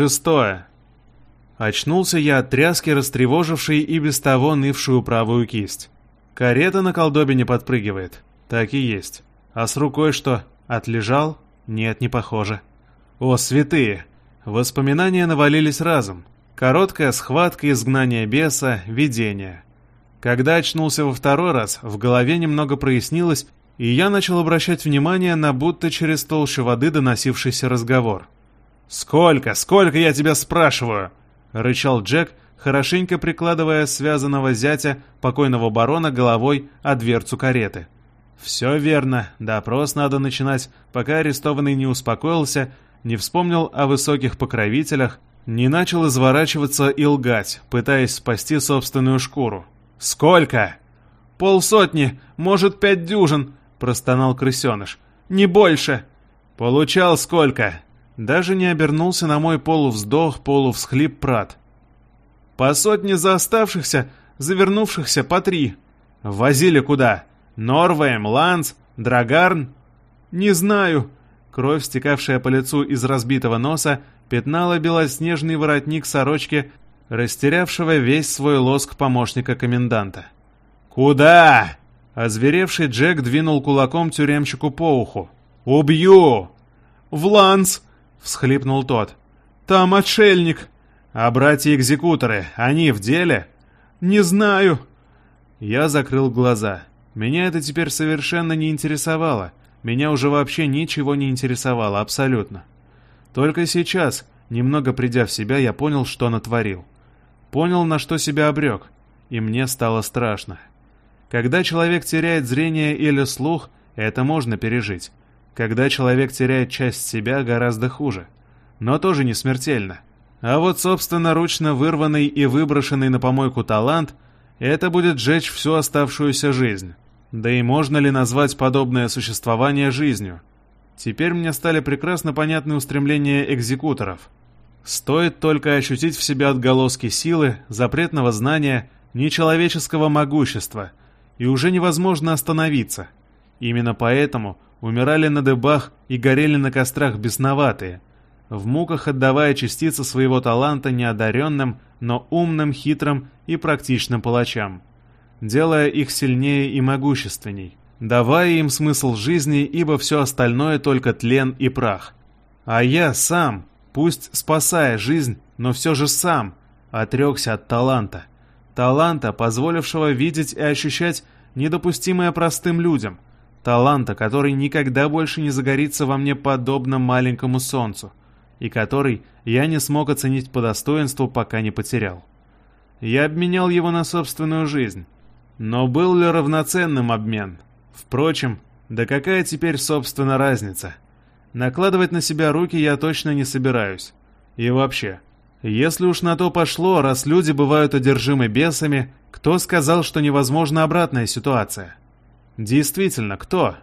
Шестое. Очнулся я от тряски, растревожившей и без того нывшую правую кисть. Карета на колдобе не подпрыгивает. Так и есть. А с рукой что, отлежал? Нет, не похоже. О, святые! Воспоминания навалились разом. Короткая схватка, изгнание беса, видение. Когда очнулся во второй раз, в голове немного прояснилось, и я начал обращать внимание на будто через толщу воды доносившийся разговор. «Сколько, сколько я тебя спрашиваю?» — рычал Джек, хорошенько прикладывая связанного зятя покойного барона головой о дверцу кареты. «Все верно, допрос надо начинать, пока арестованный не успокоился, не вспомнил о высоких покровителях, не начал изворачиваться и лгать, пытаясь спасти собственную шкуру. «Сколько?» «Полсотни, может, пять дюжин», простонал крысеныш. «Не больше!» «Получал сколько?» Даже не обернулся на мой полувздох, полувсхлип прат. «По сотне за оставшихся, завернувшихся по три». «Возили куда? Норвеем, Ланс, Драгарн?» «Не знаю». Кровь, стекавшая по лицу из разбитого носа, пятнала белоснежный воротник сорочки, растерявшего весь свой лоск помощника коменданта. «Куда?» Озверевший Джек двинул кулаком тюремщику по уху. «Убью!» «В ланс!» — всхлипнул тот. «Там отшельник!» «А братья-экзекуторы, они в деле?» «Не знаю!» Я закрыл глаза. Меня это теперь совершенно не интересовало. Меня уже вообще ничего не интересовало, абсолютно. Только сейчас, немного придя в себя, я понял, что натворил. Понял, на что себя обрек. И мне стало страшно. Когда человек теряет зрение или слух, это можно пережить. Когда человек теряет часть себя, гораздо хуже. Но тоже не смертельно. А вот собственноручно вырванный и выброшенный на помойку талант — это будет жечь всю оставшуюся жизнь. Да и можно ли назвать подобное существование жизнью? Теперь мне стали прекрасно понятны устремления экзекуторов. Стоит только ощутить в себе отголоски силы, запретного знания, нечеловеческого могущества — и уже невозможно остановиться. Именно поэтому умирали на дыбах и горели на кострах бесноватые, в муках отдавая частицы своего таланта неодаренным, но умным, хитрым и практичным палачам, делая их сильнее и могущественней, давая им смысл жизни, ибо все остальное только тлен и прах. А я сам, пусть спасая жизнь, но все же сам, отрекся от таланта таланта, позволившего видеть и ощущать недопустимое простым людям, таланта, который никогда больше не загорится во мне подобно маленькому солнцу, и который я не смог оценить по достоинству, пока не потерял. Я обменял его на собственную жизнь. Но был ли равноценным обмен? Впрочем, да какая теперь, собственно, разница? Накладывать на себя руки я точно не собираюсь. И вообще, если уж на то пошло, раз люди бывают одержимы бесами, кто сказал, что невозможна обратная ситуация? Действительно, кто?